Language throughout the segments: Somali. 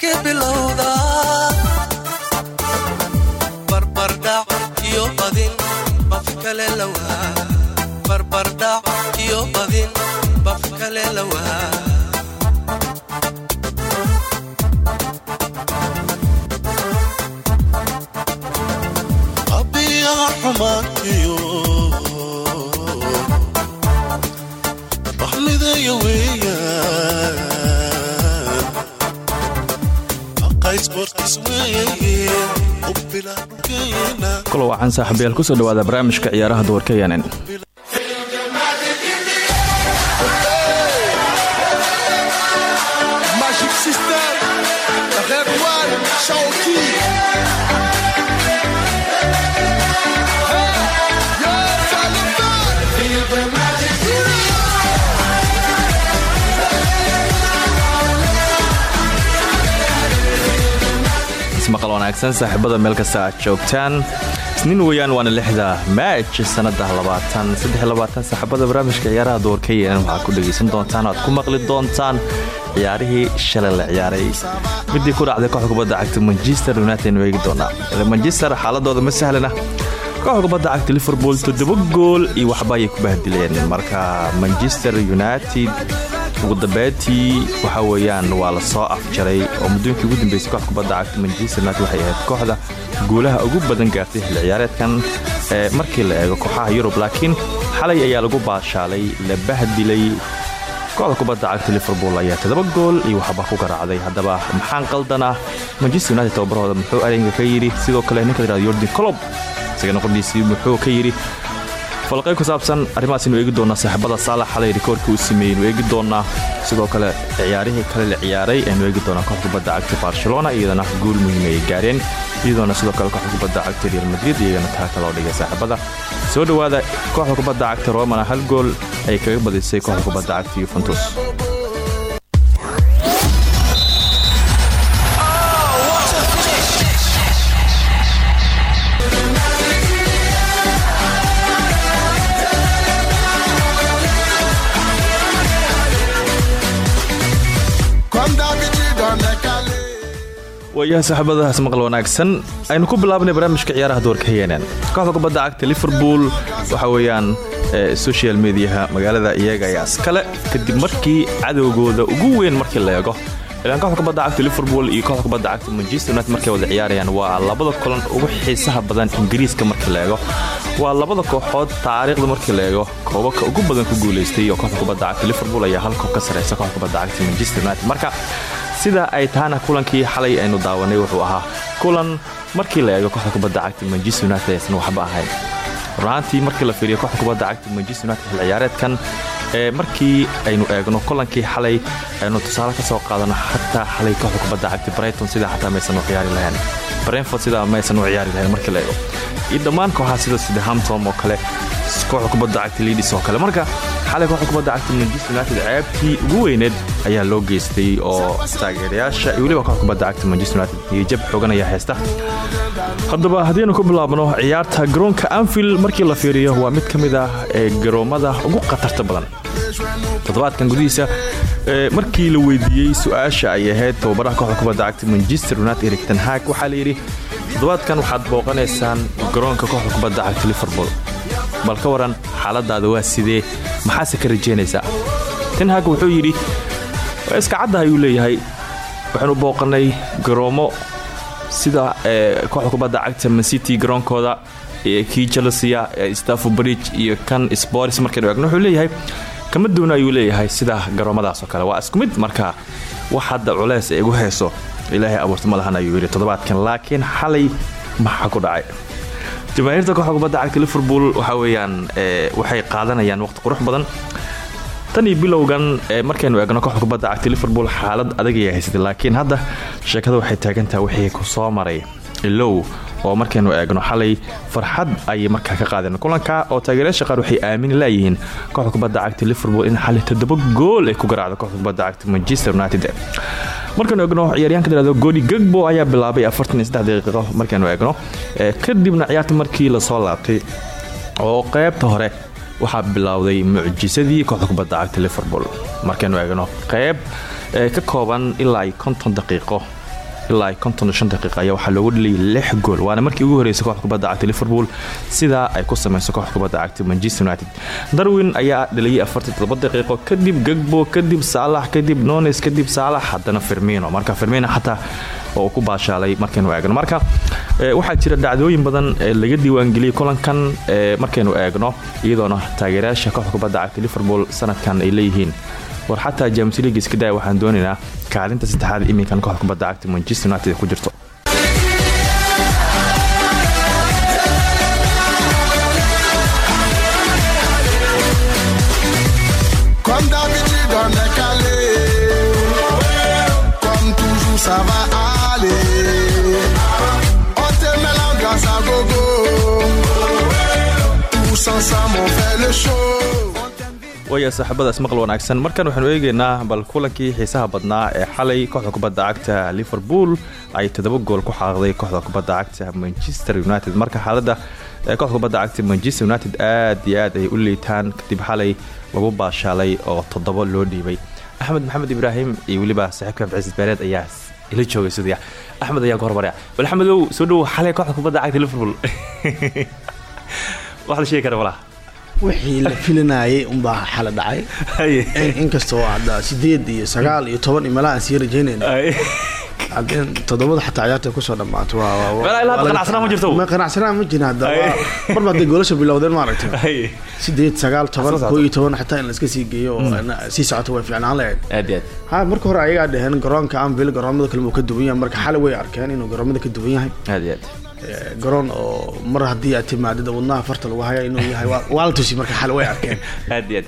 baratankii bilowda barbardhac iyo badin bafi kale lawaa kulo wacan saaxiibayaal ku soo dhawaada barnaamijka ciyaaraha duwarka yanen wanaagsan saaxiibada meel kasta aad joogtaan. Isniin weeyaan waana lixda maaj sanada saaxiibada barnaamijka ciyaaraha duwarka yenan waxaad ku dhegaysan doontaan o aad ku maqli doontaan ciyaarihii shalay la ciyaaray. Midii ku dhacday kooxda kubadda cagta manchester united nu eegi doonaa. Manchester xaaladooda ma sahlana. Kooxda kubadda cagta liverpool toddoba gool iyo waxba ayay ku bahdileen marka manchester united ugu dambeyntii waxa weeyaan waa la soo afjaray oo muddooyinkii ugu dambeysay kooxda kubadda cagta manchester united waxay ahayd kooxda guulaha ugu badan gaartay xilli ciyaareedkan ee markii la eego kooxaha yurub. Laakiin xalay ayaa lagu baashaalay la bahdilay kooxda kubadda cagta liverpool ayaa toddoba gool iyo waxba ku garaacday. Haddaba maxaan qaldanaa manchester united tababarhooda muxuu arinka ka yidhi? Sidoo kale ninka yihahdo yordan colob isagana qordhiisii muxuu ka yidhi falqay ku saabsan arrimahaasinu eegi doonaa saaxiibada saalax xalay rikoorkii u sameeyey nu eegi doonaa. Sidoo kale ciyaarihii kale la ciyaaray aynu eegi doonaa kooxda kubadda cagta barcelona iyadana guul muhiim ayay gaareen. Iyadoona sidoo kale kooxda kubadda cagta real madrid iyagana taa kaloo dhigay saaxiibada. Soo dhowaada kooxda kubadda cagta romana hal gool ay kaga badisay kooxda kubadda cagta yuventus waayaha saaxiibadahaas maqal wanaagsan. Aynu ku bilaabnay barnaamijka ciyaaraha doorka yeenen kooxda kubadda cagta liverpool waxa weeyaan ee, social mediaha magaalada iyaga ayaa iskale. Kadib markii cadowgooda ugu weyn markii la eego ilaan kooxda kubadda cagta liverpool iyo kooxda kubadda cagta manchester united markay wada ciyaarayaan waa labada kulan ugu xiisaha badan ingiriiska markii la eego. Waa labada kooxood taariikhda markii la eego koobabka ugu badan ku guulaystay oo kooxda kubadda cagta liverpool ayaa hal koob ka saraysa kooxda kubadda cagta manchester united. Marka sida ay tahana kulankii xalay aynu daawanay wuxuu ahaa kulan markii la eego kooxda kubadda cagta manchester united aysan waxba ahayn. Runaantii markii la fiiriyo kooxda kubadda cagta manchester united xil ee markii aynu eegno kulankii xalay aynu tusaale ka soo qaadano xataa xalay kooxda kubadda cagta brighton sidaa xataa maysan u ciyaari lahayn. Brentford sidaa maysan u ciyaari lahayn markii la eego. Iyo dhammaan kooxaha sida southampton oo kale kooxda kubadda cagta leadis oo kale. Marka xalay kooxda kubadda cagta manchester united ceebtii ugu weyneed ayaa loo geystay oo taageerayaasha iyo weliba kooxda kubadda cagta manchester united iyo jab xoogan ayaa haysta. Haddaba haddiinu ku bilaabno ciyaarta garoonka anfield markii la fiiriyo waa mid ka mid ah ee garoommada ugu khatarta badan. Toddobaadkan gudihiisa markii la weydiiyey su'aasha ay ahayd tababaraha kooxda kubadda cagta manchester united erik ten hag waxaa la yidhi toddobaadkan waxaad booqanaysaan garoonka kooxda kubadda cagta liverpool. Bal ka waran xaaladaada waa sidee maxaase ka rajaynaysaa? Ten hag wuxuu yidhi waa iska cadda ayuu leeyahay. Waxaanu booqanay garoomo sida ee, kooxda kubadda cagta mancity garoonkooda ee, kii chelsea ee, stafford bridge iyo kan sports markaynu eegno. Wuxuu leeyahay kama duuna ayuu leeyahay sida garoomadaas oo kale. Waa isku mid marka wax hadda culeys ee igu hayso ilaahay abuurta ma ayuu yidhi. Toddobaadkan laakiin xalay maxaa ku dhacay jamaahiirta kooxda kubadda cagta liverpool waxa weeyaan ee, waxay qaadanayaan waqti qurux badan. Tan iyo bilowgan ee markaynu eegno kooxda kubadda cagta liverpool xaalad adag ayaa haysatay laakiin hadda sheekada waxay taagantaha wixii ku soo maray. Ilow oo markaynu eegno xalay farxad ayay markaa ka qaadeen. Kulanka oo taageerayaasha qaar waxay aamini laayihiin kooxda kubadda cagta liverpool in xalay toddoba gool ay ku garaacdo kooxda kubadda cagta manchester united markaynu eegno ciyaaryahanka tirado godi gagbo ayaa bilaabay daqiiqo markaynu eegno. Ee kadibna ciyaarta markii la soo laabtay oo qaybta hore waxaa bilowday mucjisadii kooxda liverpool. Markaynu eegno qayb ee ka kooban ilaa konton daqiiqo ilaa daqiiqa ayaa waxaa loogu dhaliyay lix gool. Waana markii ugu horeysay kooxda kubadda cagta liverpool sidaa ay ku samayso kooxda kubadda cagta manchester united. Darwin ayaa dhaliyay daqiiqo kadib gagbo kadib saalax kadib nones kadib saalax haddana firmino. Marka firmino xataa oo ku baashaalay markaynu eegno. Marka ee, waxaa jira dhacdooyin badan ee laga diiwaangeliyey kulankan ee, markaynu eegno iyadoona taageerayaasha kooxda kubadda cagta liverpool sanadkan ay leeyihiin war xataa james league iska daya waxaan doonaynaa kaalinta saddexaad iminkan kooxda kubadda cagta manchester united ku jirto. Ensemble, on fait le show. Waaya saaxiibadaas maqal wanaagsan. Markan waxaanu eegaynaa bal kulankii xiisaha badnaa ee xalay kooxda kubadda cagta liverpool. Ay toddoba gool ku xaaqday kooxda kubadda cagta manchester united. Marka xaaladda kooxda kubadda cagta manchester united aad iyo aad ay u liitaan kadib xalay lagu baashaalay oo toddoba loo dhiibay. Axmed maxamed ibraahim iyo weliba saaxiibka abdicasiis beereed ayaa ila joogay studiya axmed ayaa ka hormaraya bal axmedow soo dhowo xalay kooxda kubadda cagta liverpool. Wax la sheegi kara wixii la filinayay unbaa xala dhacay. In- inkastoo hadda sideed iyo sagaal iyo toban iyo meelaha aan sii rajaynayna haddeen toddobada xataa ciyaarta ku soo laga- qanacsanaan ma waa- marba hadday goolasha bilowdeen maaragtay. Sideed sagaal toban koo iyo toban xataa in laiska sii geeyo oo na- sii socoto way fiicnaan lahayd. Ha marka hore ayagaa dheheen garoonka anvil garoomada kale uu ka duwan yahay. Marka xalay way arkeen inuu garoomada ka duwan yahay Eh, garoon oo mar haddii aad timaadida wadnaha farta lagu haya inuu yahay waa- la tusi marka xalay way arkeen.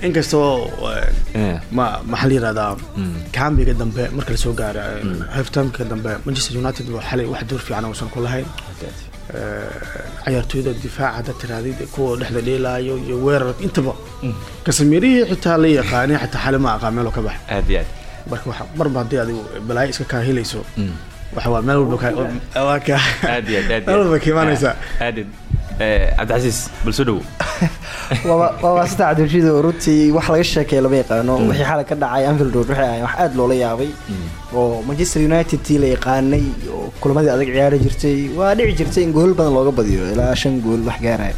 Inkastoo eh, Eh. ma maxaa la yirahdaa kambiga dambe marka la soo gaaro halftimeka dambe manchester united waa xalay wax door fiican uusan ku lahayn. Ciyaartooyda difaaca hadda tiraadid kuwa dhexda dheelaayo iyo weerar intaba. Kasamirihii xitaa la yaqaanay xitaa xalay ma aqaan meeloo ka bax. Aad iyo aad. Marka marba haddii adigu balaayo iska kaa helayso meel walba ka waa ka aad iyo aad aad meel walba ka imaanaysaa aad iyo aad. Eh, cabdicasiis bal soo dhowo waa waa sida cabdirashiid runtii wax laga sheekeeya lama yaqaano. Wixii xalay ka dhacay anfield road waxay ahayn wax aad loola yaabay. Oo manchester united tii la yaqaanay oo kulamadii adag ciyaari jirtay. Waa dhici jirtay in gool badan looga badiyo ilaa shan gool wax gaaraya.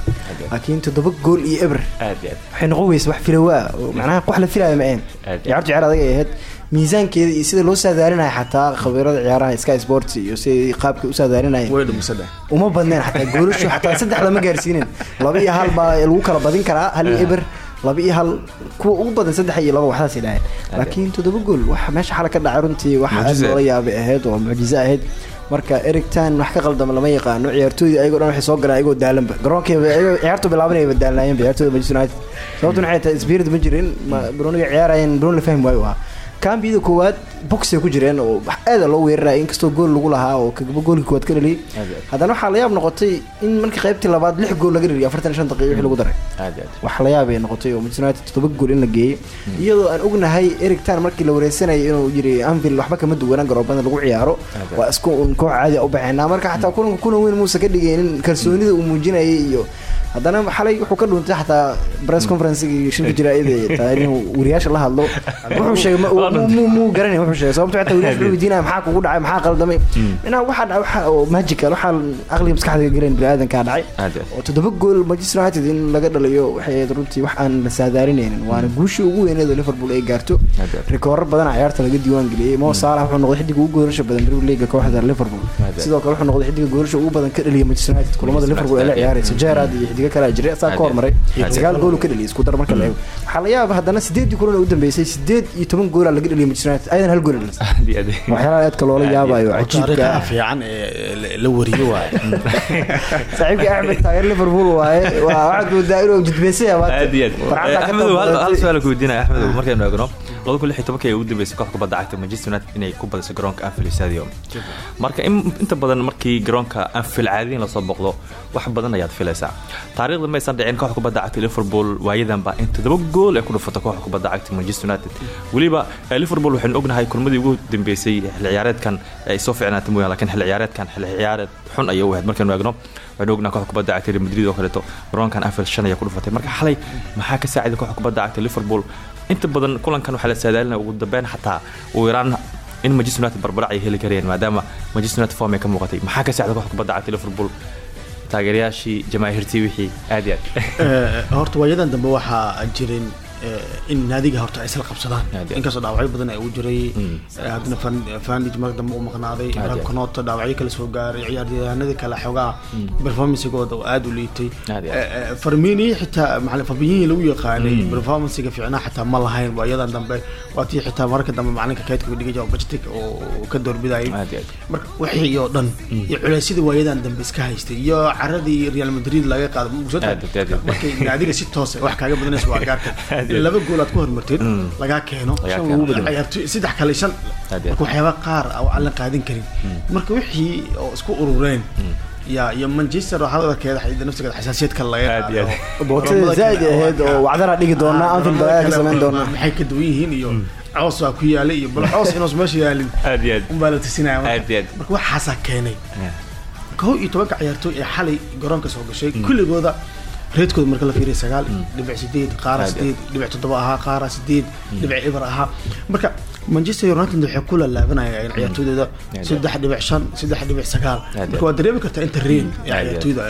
Laakiin toddoba gool iyo eber. Waxay noqon weysa wax filawaa oo macnaha wax la filaya ma ahayn. Ciyaartu ciyaar adag ay ahayd miisaankeeda iyo sida loo saadaalinaya xataa khabiirada ciyaaraha sky sports iyo sidii qaabka u dhumisadhe uma badneen xataa goolashu xataa saddex lama gaarsiinin. Laba iyo hal baa lagu kala badin karaa hal iyo eber laba iyo hal kuwa ugu badan saddex iyo laba waxdaasay dhaheen. Laakiin toddoba gool waxa meesha xala ka dhacay runtii wax aad loola yaabay ahayd oo mucjizo ahayd marka erigtan wax ka qaldama lama yaqaano ciyaartooyda ayagoo dhan waxay soo galeen ayagoo daalanba. Garoonkayba ciyaartu bilaabanayaba daalnaayeenba ciyaartooyda manchester united. Sababtuna waxay tahay spirit ma jirin broniga ciyaarayeen bron la fahmi waayo. ahaa kambiyada koowaad boxay ku jireen oo aada loo weeraraya inkastoo gool lagu lahaa oo kagaba goolkii koowaad ka dhaliyay. Haddana waxaa la yaab noqotay in markii qaybtii labaad lix gool laga dhaliyay afartan shan wixii lagu daray. Aad iyo aad. Wax la yaab ay noqotay oo manchester united toddoba gool in la geeyey iyadoo aan ognahay eric tan markii la wareysanayay inuu yiri anvil waxba kama duwanaan garoobada lagu ciyaaro. Waa isku un koox caadi a u baxeynaa marka xataa kulanka kulan weyn muusa ka dhigaynin kalsoonida uu muujinayay iyo haddana xalay wuxuu ka dhuuntay xataa press conferencegii shirka jiraa'ida taa inuu wariyaasha la hadlo. Wuxuu sheegay muu garanay wuxuu sheegay. Sababto xataa wariyaasha wuxuu weydiinaya maxaa kugu dhacay maxaa qaldamay inaa waxaa dhacay waxa oo magical waxaa aqliga maskaxda galeen biniaadankaa dhacay. Oo toddoba gool manchester united in laga dhaliyo waxay ahayd runtii wax aan la saadaalinaynin waana guushii ugu weyneed oo liverpool ay gaarto. Rikoorar badan ciyaarta laga diiwaan geliyey mo salah wuxuu noqday xidiga ugu goolasha badan premier league kooxda liverpool. Sidoo kale wuxuu noqday xidiga goolasha ugu badan ka dhaliya manchester united kulamada liverpool ee la ciyaaraysa gerard iyo xidiga kale jiray asaa ka hormaray sagaal aad. gool uu ka dhaliyay isku dar marka la eego. Waxaa la yaaba haddana sideedii kulan u dambeysay sideed iyo toban goola laga dhaliyay manchester united. Ayadan hal gool dhalisa waxyaalaha aadka loola yaabayo cajiibka ah fiican ee la- wariyo waaye. Saaxiibkii axmed taageer liverpool waaye. Waa waxaad moodaa inuu jidbeysaya aad iyo aad axmedow hal hal su'aal ku weydiinaya axmedow markaynu eegno ay ugu dambeysay kooxda kubadda cagta manchester united inay ku badisay garoonka anfield stadium. Marka in- inta badan markii garoonka anfield caadiyin la soo boqdo wax badan ayaad filaysaa. Taariikhda maysan dhicin kooxda kubadda cagta liverpool waayadan ba in toddoba gool ay ku dhufatay kooxda kubadda cagta manchester united. Weliba eh, liverpool waxaynu ognahay kulmadii ugu dambeysay xilli ciyaareedkan ay soo fiicnaatay mooyaan laakiin xilli ciyaareedkan xilli ciyaareed xun ayay u ahayd markaynu eegno waxaynu ognahay kooxda kubadda cagta real madrid oo kaleeto garoonkan anfield shan ayaa ku dhufatay. Marka xalay maxaa ka saaciday kooxda kubadda cagta liverpool inta badan kulankan waxaa la saadaalinaya ugu dambeyn xataa ugu yaraan in manchester united barbarac ay heli karayeen maadaama manchester united form ay ka muuqatay. Maxaa ka saaciday kooxda kubadda cagta liverpool? Taageerayaashii jamaahiirtii wixii aad iyo aad. Eh, horta waayadan dambe waxaa jirin in naadiga horta ay isla qabsadaan. Inkastoo dhaawacyo badan ay ugu jiray eh, haddana Van- vandig marka dambe u maqnaaday kanota dhaawacyo kala soo gaaray ciyaaryahanadii kale xoogaa performancegooda oo aad u liitay. Eh, eh, farmini xitaa macalin fabiyihii lagu yaqaanay performancega fiicnaa xitaa ma lahayn waayadan dambe waa tii xitaa marka dambe macalinka kaydka u dhigay bajetic oo ka doorbidayay. Marka wixii oo dhan iyo culeysyadii waayadan dambe iska haystay iyo caradii real madrid laga qaado Aad, aad, aad. markay naadiga si toos ah wax kaaga badanaysa waa gaarka Aad. laba gool aad ku lagaa keeno. Lagaa keeno. saddex kale shan marka waxyaaba qaar aan la qaadin karin. Marka wixii oo isku urureen ya iyo manchester waxaa arkeeda nafsigeeda xasaasiyad kale laga qaado. bootada zaaid ahayd oo wacdara dhigi doonaa Ah, garoomada balaa ka samayn doonaa. maxay ka duwan yihiin iyo coos waa ku yaalay iyo bal coos inuus meesha yaalin. Aad iyo aad. Unbaa la tusinaya marka waxaasaa keenay kow iyo tobanka ciyaartooy ee xalay garoonka soo gashay kulligooda reedkooda marka la fiiriya sagaal dhibic sideed qaara sideed dhibic toddoba ahaa qaara sideed dhibic ibar ahaa. Marka manchester united waxay ku laalaabanayaan ciyaartooydooda Aad, saddex dhibic shan saddex dhibic sagaal. Marka waa dareemi kartaa inta reen ee ciyaartooyda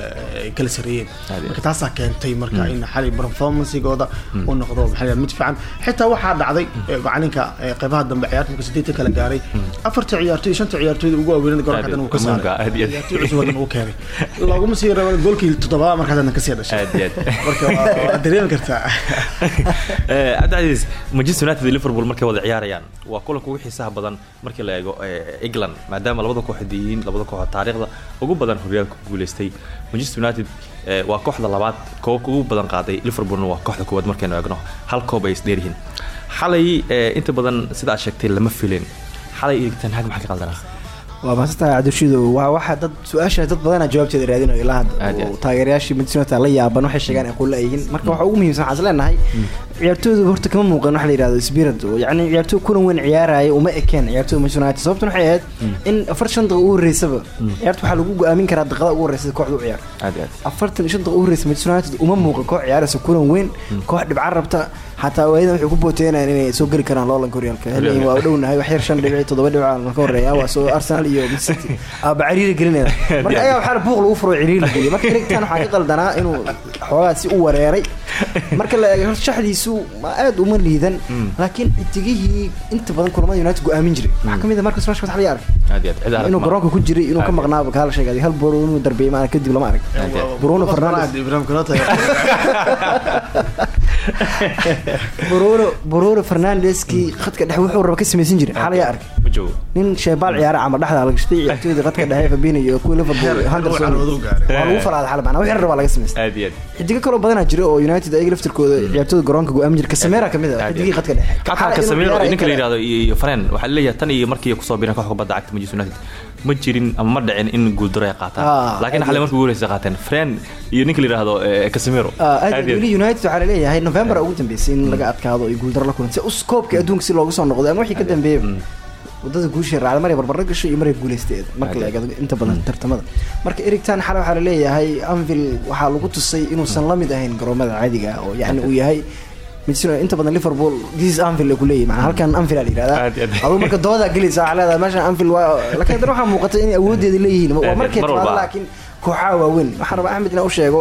ay kala sareeyeen marka taasaa keentay marka in xalay performancegooda uu noqdo maxaa mid fiican xitaa waxaa dhacday eh, macalinka eh, qeybaha dambe ciyaarta marka sideedta kala gaaray. Afarta ciyaartooy shanta ciyaartooyda ugu waaweynada garoonka haddana uu ka saaray. Ciyaartooy cusub haddana uu keenay. Looguma sii raba goolkii toddobaad marka haddana ka sii dhashay. Marka waa- dareemi kartaa Eh, cabdicasiis manchester united liverpool markay wada ciyaarayaan waa kulanka ugu xiisaha badan markii la eego england maadaama labada kooxood yihiin labada kooxood taariikhda ugu badan horyaalka ku guuleystay. Manchester united waa kooxda labaad koobka ugu badan qaaday. Liverpoolna waa kooxda koowaad markaynu eegno. Hal koob ay isdheeryihiin xalay inta badan sida aad sheegtay lama filin xalay iyo ten hag maxaa ka qaldanaa waa maasantahay cabdishiido waa waxa dad su'aasha dad badana jawaabteeda raadinayo ilaa hadda taageerayaashii manchester united la yaaban waxay sheegaan ay qulla yihiin marka waxa ugu muhiimsan waxaan is leenahay ciyaartooydu horta kama muuqan waxa la yidhahdo spirit yacni ciyaartooy kulan weyn ciyaaraya uma ekeen ciyaartooyda manchester united sababtan waxay ahayd in afar shan daqiiqo ugu horreysaba ciyaarta waxaa lagu go'aamin karaa daqiiqada ugu horreysa kooxda u ciyaar. Afartan iyo shan daqiiqo ugu horreysa manchester united uma muuqan koox ciyaaraysa kulan weyn koox dhibcan rabta. Xataa waayadan waxay ku booteenayaan inay soo geli karaan loolanka horyaalka haleyin waa dhownahay wax yar shan dhibic toddoba dhibic ka horreeya waa soo arsenal iyo city. Aaba ciriiri gelinaya. Marka ayaa waxaa buuq lagu furo ciriiri geliya marka erigtan waxaa ka qaldanaa inuu xoogaa si u wareeray. Marka la eego shaxdiisu ma aad uma liidan. Laakiin xidigihii inta badan kulamada united go'aamin jiray. Waxaa ka mid ah marcus rashford xal arag inuu garoonka ku jiray inuu ka maqnaaba kaala sheegay hal boor inuu darbeeyay maana kadib lama arag. Bruno Fernandes. bruno bruno fernandeski khadka dhexe wuxuu raba ka samaysan jiray xalaya ark ma joogo. Nin sheebaal ciyaara ama dhexda la gashtay ciyaartooyda khadka dhexe Fabinho iyo kuwa Liverpool Henderson. waa lagu falaaday xal macna wixii raba laga samaystay xidiga kaloo badanaa jira oo United ayaga laftirkooda ciyaartooyda garoonka go'aamin jira Casemiro ka mid ah Aad iyo xidigii khadka dhexe xataa Casemiro ninka la yiraahdo iyo iyo Fren waxa la leeyahay tan iyo markii ku soo biiran kooxda kubadda cagta Manchester United. Ma jirin ama ma dhicin in guuldaro ay Ah, qaataan laakiin aad xalay markii ugu horreysay qaateen Fren iyo ninka la iyo aad. weli United waxaa la leeyahay November ugu dambeysay in laga adkaado iyo guuldaro la kulantay. Si koobka adduunka si loogu soo noqdo ama wixii ka dambeeyay waddada guusha raacda maray barbaro gasho iyo maray guuleysteed marka la eego inta badan tartamada. Marka Eric Ten xalay waxaa la leeyahay Anfield waxaa lagu tusay inuusan la mid ahayn garoomada caadiga ah oo yacni uu yahay inta badan Liverpool this is Anfield ku leeyahay macnaha halkan Anfield la yiraahdaa Aad iyo aad. aduu marka dooda galaysa waxaa leedahay meeshan Anfield waa laakiin haddana waxaa muuqata in awoodeeda leeyihiin waa markay mar timaado laakiin kooxaha waaweyn. Waxaan rabaa Ahmed inaan u sheego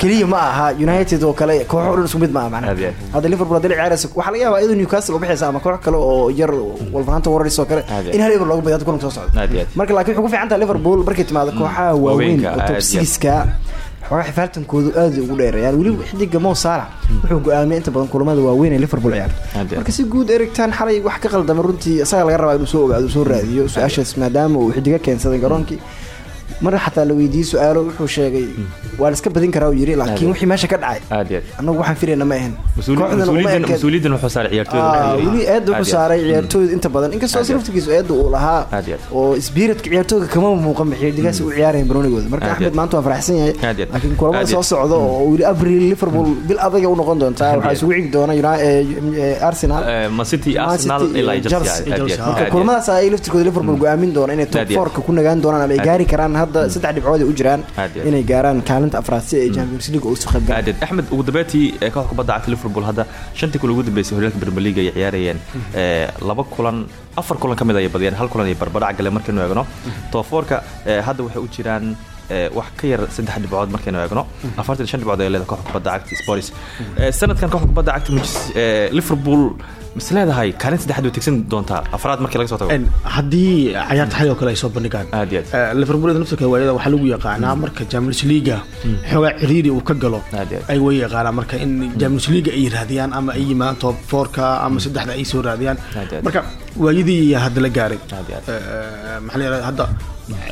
keliya ma aha united oo kale kooxo o dhan isku mid ma aha aad. hadda liverpool haddii la ciyaaraysa waxaa laga yaabaa iyadoo newcastle u bixaysa ama koox kale oo yar wolverhampton warriors oo kale in hal eber looga badiyo hadda kulanka soo aad. marka laakiin waxay ku fiican tahay liverpool markay timaado kooxaha waaweyn oo top sixka xoogaa xifaaltankoodu aad ugu dheerayaan weliba xidiga mo saalax wuxuu go'aamiyay inta badan kulamada waaweyn ee liverpool ciyaarto marka si guud erigtan xalay wax ka qaldama runtii isaga laga rabaa inuu soo ogaado soo raadiyo su'aashaas maadaama uu xidiga keensaday garoonkii mar xataa la weydiiyey su'aalo wuxuu sheegay waa la iska badin karaa? uu yiri laakiin wixii meesha ka dhacay. Annagu waxaan filayna ma Ah, waxay weli eedda Aad wuxuu saaray ciyaartooyda inta badan. Inkastoo aad. laftigiisu eedda uu lahaa oo spiritka ciyaartooyda kama muuqan xidigaas u ciyaarayeen baroonigooda? Marka axmed maanta waa faraxsan yahay. Laakiin kulamada soo socda oo weli abril liverpool bil adaga u noqon doontaa. Waxaa isugu xigi doona arsenal. Marka kulamadaas ay laftirkooda liverpool go'aamin doona inay top fourka ku nagaan doonaan ama ay gaari karaan hadda saddex dhibcood ay u jiraan inay gaaraan kaalinta afraad si ay champions league u soo qaybgalaan axmed ugu dambeyntii kooxda kubadda cagta liverpool hadda shantii kulan ugu dambeysay horyaalka premier league ay ciyaarayeen ee, laba kulan afar kulan ka mid ay badiyeen hal kulan ay barbadhac galeen markaynu eegno. Toofoorka hadda waxay u jiraan wax ka yar saddex dhibcood markaynu eegno. Afartan shan dhibcood ay leedahay kooxda kubadda cagta sports. Ee, sanadkan kooxda kubadda cagta liverpool mis leedahay? Kaalin saddexaad way tegsan doontaa. Afraad markii laga soo tago. Haddii cayaarta xali oo kale ay soo bandhigaan Aad aad. Liverpool naftirka waayada waxaa lagu yaqaanaa marka champions leaga xoogaa ciriiri uu ka galo. Ay way yaqaanaa marka in champions leaga ay raadiyaan ama ay yimaadaan top fourka ama saddexda ay soo raadiyaan. Marka waayadii hadda la gaaray. Maxaa la yidhahdaa hadda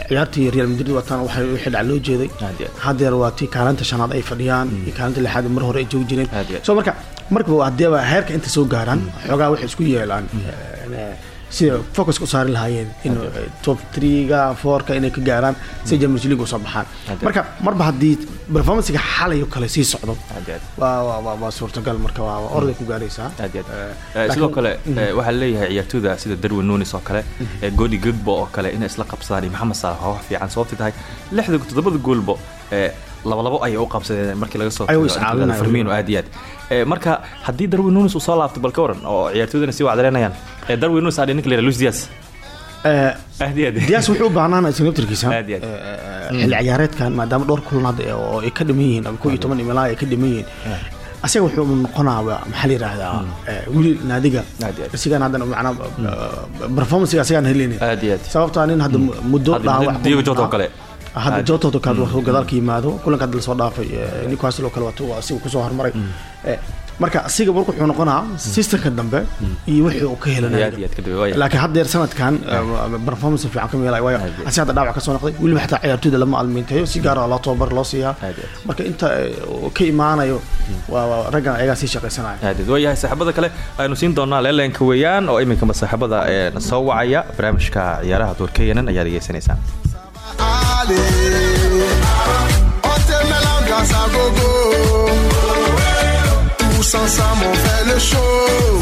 ciyaartii real madrid wataan waxay dhac loo jeeday. Haddeer waa tii kaalinta shanaad ay fadhiyaan. Iyo kaalinta lixaad mar hore ay joogi jireen. Aad iyo aad. so marka markaba haddeeba heerka inta soo gaaraan xoogaa waxay isku yeelaan. Eh, sida focus u saari lahaayeen in top 3ga 4ka inay ka gaaraan si Champions League u soo baxaan. Marka marba haddii performance-ga xalay kale sii socdo. Waa suurtagal marka waa waa orday ku gaaraysaa. Eh, Eh, sidoo kale eh, waxaa leeyahay ciyaartooyda sida darwin nunis oo kale ee godi gogbo oo kale inay isla qabsadaan iyo maxamed saalax waa wax fiican sababtay tahay lixda toddobada goolbo ee labalabo ayay u qabsadeen markii laga soo. Firmino aad iyo aad. Eh, marka haddii darwin nunis uu soo laabto bal ka waran oo ciyaartooydana sii wacdareynayaan Eh, darwin nunis adhi ninka la yidhaha luis diaz. Eh, diyaas wuxuu u baahnaan aad. eh, xilli ciyaareedkan maadaama dhowr kulan hadda eh, oo ay ka dhiman yihiin ama kow iyo toban imilaa ay ka dhiman yihiin. Asaga wuxuu noqonaaba maxaa la yidhaahdaa eh, wili naadiga. Isigan haddana macnaa performance asagaan helin. Aad iyo aad sababtaa nin hadda muddo dhaawac kale hadda Aad. jota oo kale wuxuu gadaal ka yimaado. Kulanka hadda la soo dhaafay eh, newcastle oo kale wato waa asiga ku soo hormaray. Eh, marka asiga marka wuxuu noqonaa systemka dambe iyo wixii uu ka aad aad duwaya laakiin haddeer sanadkan performance fiican ka meelay waayo. Aad aad. asi hadda dhaawac ka soo noqday weliba xataa ciyaartooyda lama almiinteeyo si gaar ah loo tababar loo siiyaa. Aad aad. marka inta eh, ka imaanayo waa raggan ayagaa sii shaqaysanaya aaded waayahay saaxiibada kale aynu siin doonaa leelanka weeyaan oo iminkaba saaxiibada ee soo wacaya. Barnaamijka ciyaaraha doorkayanan ayaa dhegeysanaysaan Allez, on te met la grâce à gogo. Tous ensemble on fait le show.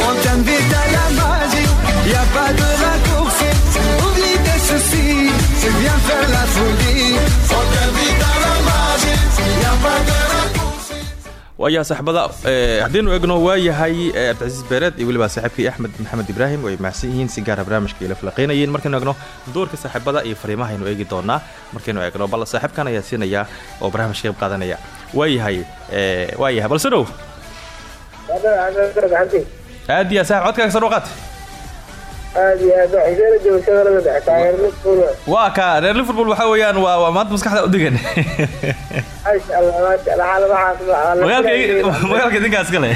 On t'invite à la magie, y a pas de raccourci. Oublie tes soucis, c'est bien faire la folie. On t'invite à la magie, y a pas de. Waayaha saaxiibada eh, haddiinu egno waayahay eh, cabdicasiis beereed iyo weliba saaxiibkii axmed maxamed ibraahim way mahadsan yihiin si gaara barnaamijka ila falaqaynayeen markaynu egno doorka saaxiibada iyo fariimahaynu eegi doonaa. Markaynu egno bal saaxiibkan ayaa siinaya oo barnaamijka qayb qaadanaya. Waayahay eh, waayahay balse dhow aad iyo saaxib codkaaga soo dhawqaat waa ka reer liverpool waxaa weeyaan waa maanta maskaxda u degan magaalka idinkaas kale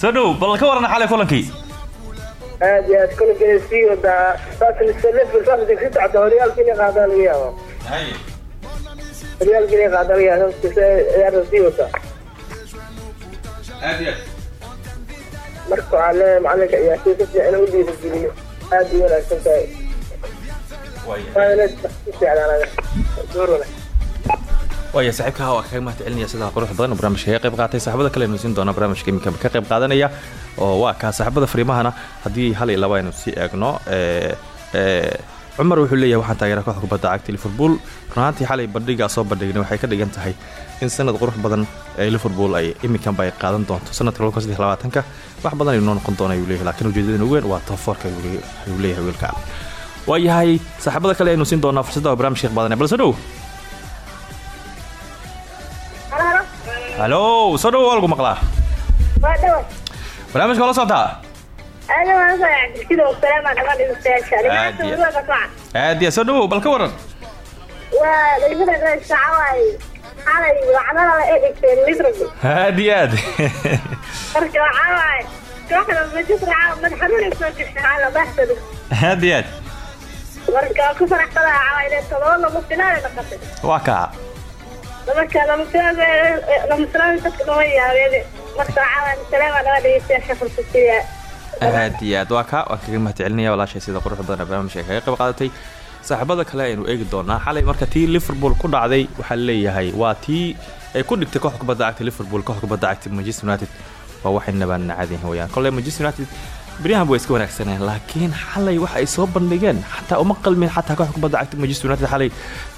soo dhow bal ka warana xalay kulankii. Aad iyo aad kula kale sii wadaa horyaalka inay qaadaa laga yaabo. Horyaalka inay qaadaa laga yaabo ciyaarta sii wataa aad iyo aad marka waxaa leeyahay macalinka ciyaartoy si fiican u dhiirigeliyo aad u wanaagsan tahay. Waaya saaxiibka waa kaga mahad celinaya sidaa qurux badan oo barnaamijka kaga qayb qaatay. Saaxiibada kale aynu siin doonaa barnaamijka iminka ka qayb qaadanaya oo waa kaa saaxiibada fariimahana. Haddii hal iyo laba aynu sii eegno ee, ee, cumar wuxuu leeyahay waxaan taageeraa kooxda kubadda cagta liverpool. Runaantii xalay bandhigaa soo bandhignay waxay ka dhigan tahay in sanad qurux badan ee liverpool ay iminkanba ay qaadan doonto. Sanadka ka wax badan ayuu noo noqon doona ayuu leeyahay laakiin ujeedadan ugu weyn waa tafoorka ayuu leeyahay- ayuu leeyahay wiilka. Waayahay saaxiibada kale aynu siin doonaa fursadda oo barnaamijka qaadanaya balse dhow halo soo dhow waa lagu maqlaa? Waa barnaamijka waa la socotaa Aad iyo- soo dhowow bal ka waran aad iyo aad aad iyo aad waa kaa aad iyo aad waa kaa waan kaga mahadcelinaya. Walaashay sida qurux badan barnaamijka kaga qayb qaadatay saaxiibada kale aynu eegi doonaa. Xalay marka tii liverpool ku dhacday waxaa leeyahay waa tii ay ku dhigtay koox kubadda cagta liverpool koox kubadda cagta manchester united. Waa waxay nabaan nacadihin weyaan kolley manchester united beryahan way iska wanaagsaneen laakiin xalay waxa ay soo bandhigeen. Xataa uma qalmin xataa koox kubadda cagta manchester united xalay.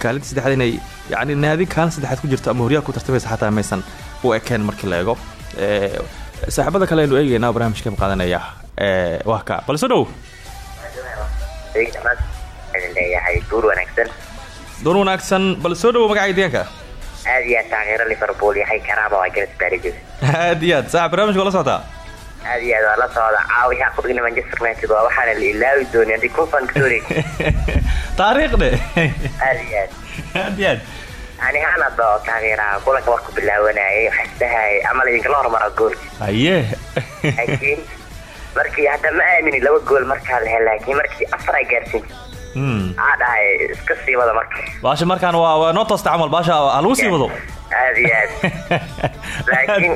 Kaalinta saddexaad inay yacni naadi kaalin saddexaad ku jirto ama horyaal ku tartamaysa xataa maysan u ekeen markii la eego. Saaxiibada kale aynu eegaynaa barnaamijka ka qaadanaya waa ka balse dhow duur wanaagsan bal soo dhowo magaca deegaanka aad iyo aad taageero liverpool yahay karaama waa garas baarijo aad iyo aad saaxib barnaamijka waa la socotaa aad iyo aad waa la socda caawiyaa kudhigna manchester united waa waxaana la ilaawi doonay haddii kufan ka soo wareeg taariikh dhe aad iyo aad aad iyo aad ani ahaan hadda oo taageeraha kulanka marku bilaawanayay waxaa isdhahayay ama laidinkala hormara goolka haye laakiin markii hadda ma aamini laba gool markaa la hel laakiin markii afar gaarsiin aa dhahay iska sii wada marka baasha markaan waa noo toosta camal baasha ha lagu sii wado aad iyo aad laakiin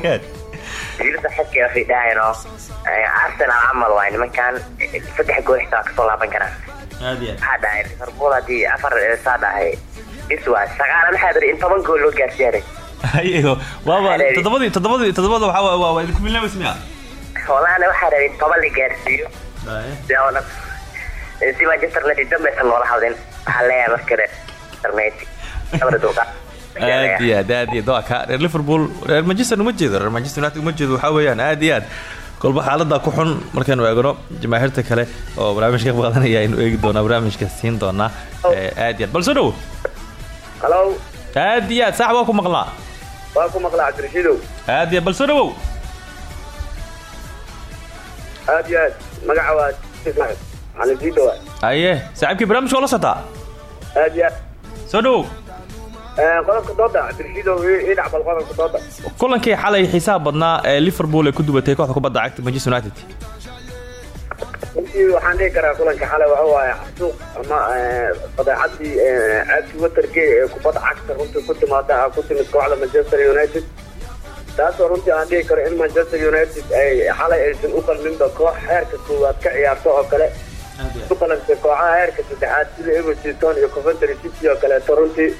xidka waxay dhahayno arsenal camal waay nimankan saddex gool xitaa ka soo laaban karaan aad iyo aad waxaa dhahay liverpool haddii afar saa dhahay is waa sagaala maxaa dari in toban gool loo gaarsiiyaaray waaba toddobadii toddobadii toddobada waxaa waa idinku milnaamaysa walaana waxaa rabay in toban la gaarsiiyo si oona si manchester united dambaysan loola hadlin waxaa leeyahay markale aad iyo aad aad iyo aad waa ka reer liverpool reer manchester uma jeedo reer manchester united uma jeedo waxaa weeyaan aad iyo aad kolba xaalada ku xun markaynu eegno jamaahiirta kale oo barnaamijka ka qaadanaya aynu eegi doonaa barnaamijka siin doonaa aad iyo aad bal soo dhow halo aad iyo aad saax waa ku maqlaa waa ku maqlaa cabdirashiidow aad iyo bal soo dhowow aad iyo aad magaca waa macalin waa haye saaxiibkii barnaamijka oo la socotaa aad iyo aad soo dhowow qodobka dooda cabdirashiidow ii dhacbal qodobka dooda kulankii xalay xiisaha badnaa ee liverpool ay ku dubatay kooxda kubadda cagta manchester united runtii waxaan dhihi karaa kulanka xalay waxa waaye xasuuq ama fadeexadii caadkii watergay ee kubadda cagta runtii ku timaada ku timid kooxda manchester united taasoo runtii aan dhihi karo in manchester united ay xalay aysan u qalminba koox heerka koowaad ka ciyaarto oo kale. U qalantay kooxaha heerka saddexaad sida everton iyo coventry city oo kaleeto runtii.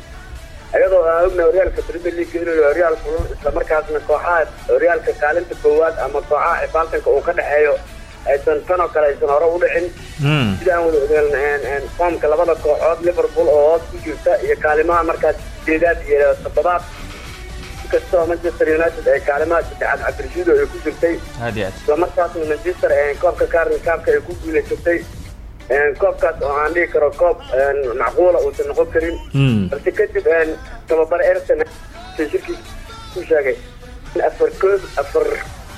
Iyadoo aan ognahay horyaalka premier league inuu horyaal kulun islamarkaasna kooxaha horyaalka kaalinta koowaad ama kooxaha xifaaltanka uu ka dhexeeyo aysan tan oo kale aysan hore u dhicin. Sida aan wada foomka labada kooxood liverpool oo hoos ku jirta iyo kaalimaha markaas sideedaad iyo toddobaad inkastoo manchester united ay kaalimaha saddexaad cabdirashiido ay ku jirtay. Islamarkaasna manchester koobka carling kaabka ay ku guulaysatay koobkaas oo aan dhihi karo koob macquula uusan noqon karin. Balse kadib tababare erson shirkiis ku sheegay in afar kood afar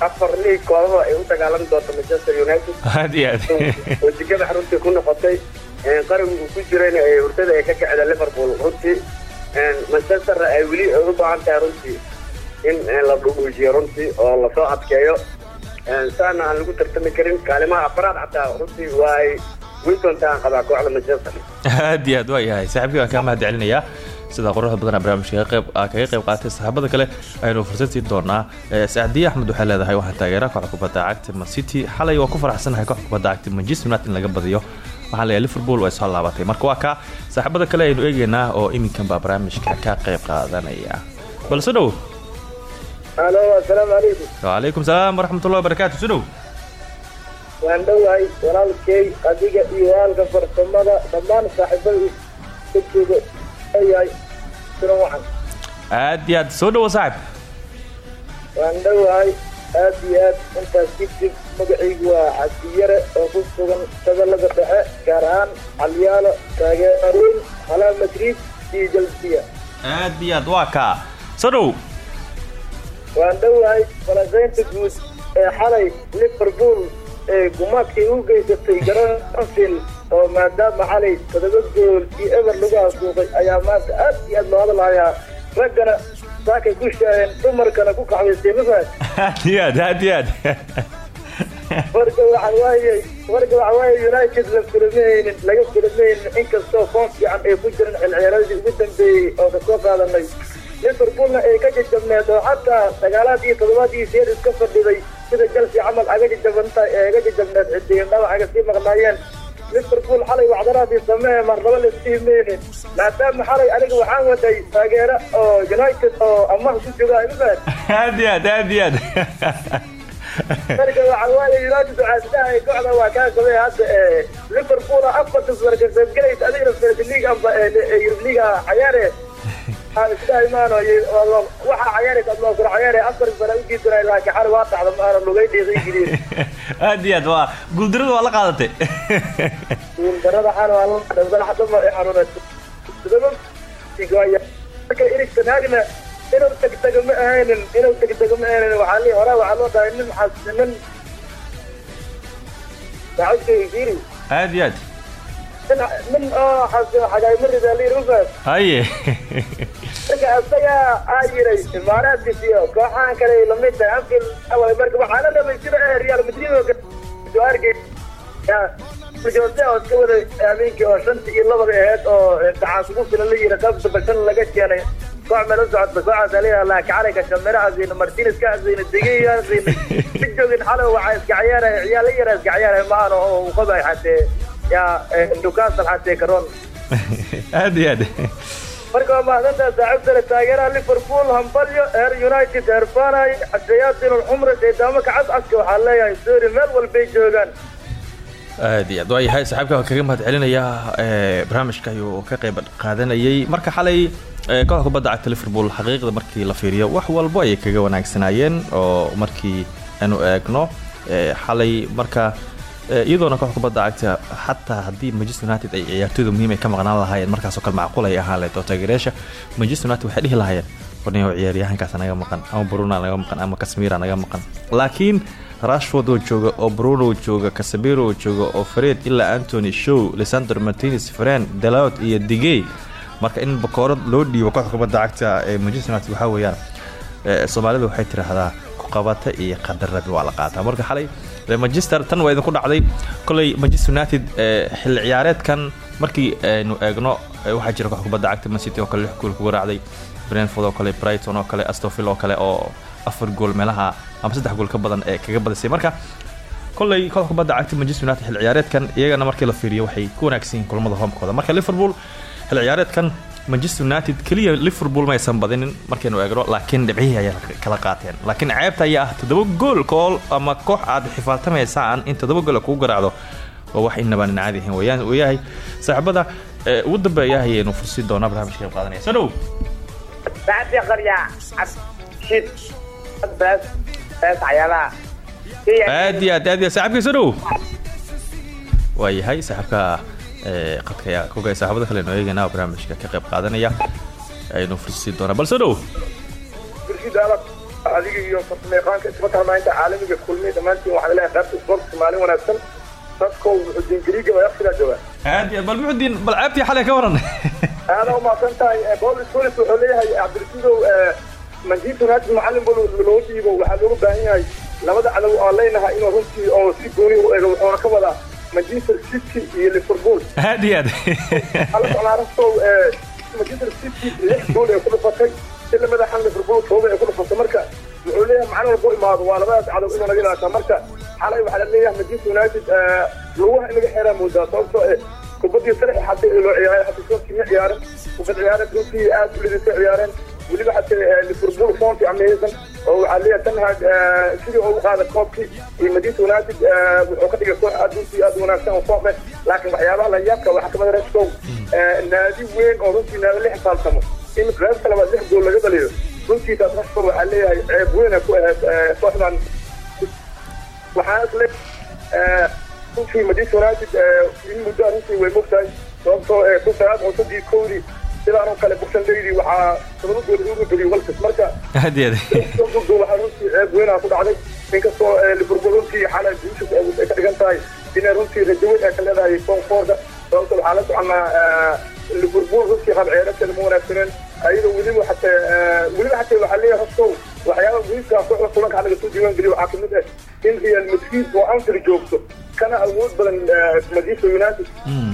afar league koobaba ay u dagaalami doonto manchester united. Aad iyo aad oo jigada runtii ku noqotay qarangu uu ku jirayna ay hurdada ay ka kacda liverpool. Runtii manchester ay weli u baahan tahay runtii in la dhuguujiyo runtii oo la soo adkeeyo saana aan lagu tartami karin kaalimaha afraad xataa runtii waa ay wintontaan qabaa kooxda manchester. Aad iyo aad waa yahay saaxiibkii waan kaa mahad celinayaa sida quruxda badana barnaamijka kaga qayb qaatay saxaabada kale aynu fursad siin doonaa sacdiye axmed waxay leedahay waxaan taageeraa kooxda kubadda cagta man city xalay waa ku faraxsanahay kooxda kubadda cagta manchester united in laga badiyo leeyahay liverpool way soo laabatay. Marka waa kaa saaxiibada kale aynu eegaynaa oo iminkan baa barnaamijka ka qayb qaadanaya. Balse dhow alo asalaamu calaykum wacalaykum salaam waraxmatullahi wabarakaatu sudhow. Waan dhowahay walaalkay adiga iyo walaalka farsamada dhammaan saaxiibada dadkooda yahay siro wacan aad iyo aad soo dhowo saaxib. Waan dhowahay aad iyo aad intaas kadib magacaygu waa xasiyare oo ku sugan calyaalo taageerooyin halaa madrid iyo jalsiya aad iyo aad waa kaa soo dhow waan dhowahay balasaynta guud ee xalay liverpool ee gumaadkay u geysatay garan anfield oo maadaama xalay todoba gool iyo eber lagu hasuuqay ayaa maanta aad iyo aad loo hadlayaa. Raggana saakay ku shaaheen dumarkana ku kaxbaystay mafaad aad iyo aad aad iyo aad warka waxa waaye warka waxa waaye united la filamaynin laga filamaynin inkastoo foon fiican ay ku jiran xilciyaaradii ugu dambeeyey oo ka soo qaadanay. Liverpoolna ay ka jajabneed oo xataa sagaalaad iyo toddobaad iyo seer iska fadhiday sida chelsea camal aga jajabantahay ee aga jajabneed xidigan dhawacaga sii maqnaayeen. Liverpool xalay waxdaraadii samee marnaba laisfiimeynin maadaama xalay aniga waxaan waday taageero oo united oo amaha ku jooga imaad aad iyo aad aad iyo aad marka waxa waaye united waxaa isdhahay kooxda waa kaa gabay hadda ee liverpool afarta sano ka qaybgalaysa adigna first league amba yurub liga cayaare. Isdhahay maano waxaa cayaaraysa adloo kula cayaare afar sano u diidanay laakiin xalay waa dhacda maana lugay dhiiqay geliyeen aad iyo aad waa guuldarada waa la qaadatay. Guuldarada xal waa la dhama ay xanuunay marka erik tanaagna inuu tagtago ma ahaynin inuu tagtago ma ahaynin waxaa lii hore waxaa loo dhahay nin xas nin daacadkayga fiiri. Aad iyo aad. Nin nin oo xas xagaay maridaa lii rufaas haye. Marka isaga aa yiray imaaraadkiis iyo kooxahan kale la mid tahay anfield awal marka waxaa la rabay sida eh real madrid oo soo arkay. Jose oo iska waday habeenkii oo shanta iyo labada aheyd oo imtixaan kugu filan la yiri qaybta bashan laga keenay koox meel u socodba kooxaas aliyaa laakiin calayka shamira azina martinez ka azina degeya azina mid joogin xalow waxaa iska ciyaaraya ciyaal la yara iska ciyaaraya maano oo uu qabay xatee yaa newcastle xatee karoon aad iyo aad. Marka waa mahadanta saaxiibtale taageeraha liverpool hambalyo heer united heer fanay caddeeyaatin ulxumra eedaamo kacad caska waxaa leeyahay sorry meel walbay joogaan aad iyo aad waayahay saaxiibka kaga mahad celinaya barnaamijka ayuu ka qayb qaadanayay. Marka xalay kooxda kubadda cagta liverpool xaqiiqda markii la fiiriyo wax walbo ayay kaga wanaagsanaayeen oo markii aanu eegno. Xalay marka iyadoona kooxda kubadda cagta xataa haddii manchester united ay ciyaartooyda muhiim ay ka maqnaan lahaayeen markaasoo kale macquul ay ahaan lahayd oo taageerayaasha manchester united waxay dhihi lahaayeen warniyo ciyaaryahankaas naga maqan ama bruna naga maqan ama kasmira naga maqan. Laakiin rashford oo jooga oo bruno jooga casemiro oo jooga oo fred ilaa antony show lisandro martinez fren dalot iyo digey marka in bakoorad loo dhiibo kooxda kubadda cagta ee manchester united waxaa weeyaan soomaalida waxay tiraahdaa kuqabata iyo qadarabi waa la qaataa. Marka xalay manchester tan waa idinku dhacday. Koley manchester united xilli ciyaareedkan markii aynu eegno waxaa jira kooxda kubadda cagta. Mancity oo kale lix gool kuga raacday. Brentford oo kale brighton oo kale astofil oo kale oo afar gool meelaha ama saddex gool ka badan ee kaga badisay marka koley kooxda kubadda cagta manchester united xilli ciyaareedkan iyagana markii la fiiriyo waxay ku wanaagsan yihiin kulamada hoomkooda. Marka liverpool xilli ciyaareedkan manchester united keliya liverpool ma aysan badinin markaynu eegno laakiin dhibcihii ayaa kala qaateen. Laakiin ceebta ayaa ah toddoba gool kool ama koox aad xifaaltamaysaan in toddoba gool kugu garaacdo waa wax inabaanin caadi ahayn wayaan wayahay saaxiibada ugu dambeeya ayaynu fursi doonaa barnaamijka qayb qaadanaya. Soo aad iyo aad aad iyo saaxiibka soo dhow waayahay saaxiibka qadka ayaa kogay saaxiibada kale noo eegaynaa barnaamijka ka qayb qaadanaya aynu fursi doonaa bal soo dhow adiga iyo farsamayaqaanka isma tahmaynta caalamiga kulmiya dhammaantiin waxaan leeyahay qaybta sportka maalin wanaagsan dadkow muxudiin gariiga waa yaqsidaa jooga aad iyo bal muxudiin bal ceebtii xalay ka waran aada umahadsan tahay paul solis wuxuu leeyahay cabdirasiidow manchester united macalin bal loo dhiibo waxaa looga baahan yahay labada cadow aan leenahay inuu runtii oo si gooni u ego wuxuuna ka wadaa manchester city iyo liverpool. Aad iyo aad. Hala socnaarastow manchester city lix gool ee ku dhufatay sila madaxan liverpool tooba ee ku dhufatay. Marka wuxuu leeyahay macalin walba u imaado waa labadaas cadow inuu naga ilaashaa marka xalay waxaa la leeyahay manchester united lugaha in laga xeeraa moodaa sababtoo eh kubadii sare xatay loo ciyaaray xatay soontii ma ciyaarin kubad ciyaareed runtii aad u lidisay ciyaareen weliba xatay liverpool foon fiican maysan oo waxaa leeyahay tan haag sidii ugu qaada koobkii iyo manchester united wuxuu ka dhigay koox aad runtii aad wanaagsan oo foom leh. Laakiin waxyaabaha la yaabka waxaa ka mid rashkow naadi weyn oo runtii naadi la xisaabtamo in qaybta labaad lix gool laga dhaliyo runtii taas rashkow waxaa leeyahay ceeb weyna ku ahayd kooxdan. Waxaan isle runtii manchester united in muddo runtii way mogtahay sababtoo kun sagaal boqol sadii kowdii sidaan oo kale buxandaydi waxaa todoba gool ugu geliyay walkas marka runtii ceeb weynaa ku dhacday. Inkastoo liverpool runtii xalay guusha ay ka dhigan tahay inay runtii rajo weyn ay ka leedahay koonfoorka sababta waxaa la soconaa liverpool runtii qabceerasana ma wanaagsaneen. Ayadoo weliba xataa weliba xataa waxaa leeyahay hoskow waxyaaba muhiimka kooxda kulanka laga soo diiwaan geliyo waxaa ka mid ah in real madrid oo anfield joogto kana awood badan manchester united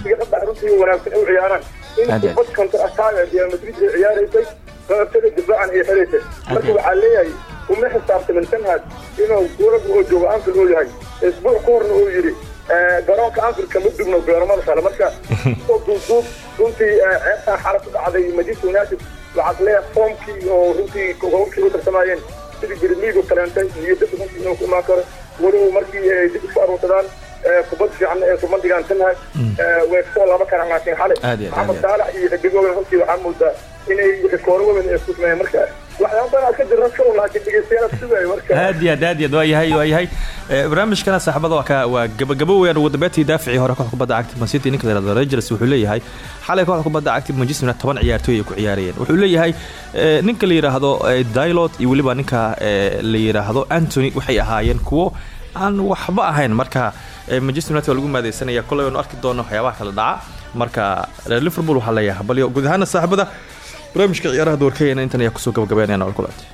iga qadax runtii wanaagsan u ciyaaraan in kubad counter attack real madrid ay ciyaaraysay sababtada difaacan ay xiraysay marka waxaa leeyahay uma xisaabtamin tanhaad inuu gurab oo joogo anfield oo yahay. Isbuuc ka horna uu yidhi garoonka anfield kama dugno beeramada kale marka duuduub runtii ceebtaa xaalad ku dhacday manchester united waxaad leeyahay foomkii oo runtii howlkii u tartamayeen. Sidii birimiigo kaleentay iyo dad runtii inuu ku imaan karo. Weliba markii ay dib isku aroorsadaan kubad fiican ee kuma dhigaan tanhaad way ka soo laba karaan laakiin xalay maxamed saalax iyo xidigoogan runtii waxaa moodaa inay rikooro weyn ay isku sameeyeen marka. Aad iyo aad aad iyo aad. Waa yahay waa yahay. Barnaamijkana saaxiibada waa ka waa gabagabo weeyaan ugu dambeyntii. Daafacii hore kooxda kubadda cagta man city ninka la rangers wuxuu leeyahay xalay kooxda kubadda cagta manchester united toban ciyaartooy ay ku ciyaarayeen. Wuxuu leeyahay ninka la yidhaahdo dilot iyo weliba ninka la yidhaahdo antony waxay ahaayeen kuwo aan waxba ahayn. Marka manchester united waa lagu maadeysanaya kolay aynu arki doono waxyaabaha kala dhaca. Marka liverpool waxaa leeyahay balyo guud ahaana saaxiibada barnaamijka ciyaaraha doorkayana intan ayaa ku soo gabagabeynayna olkulanti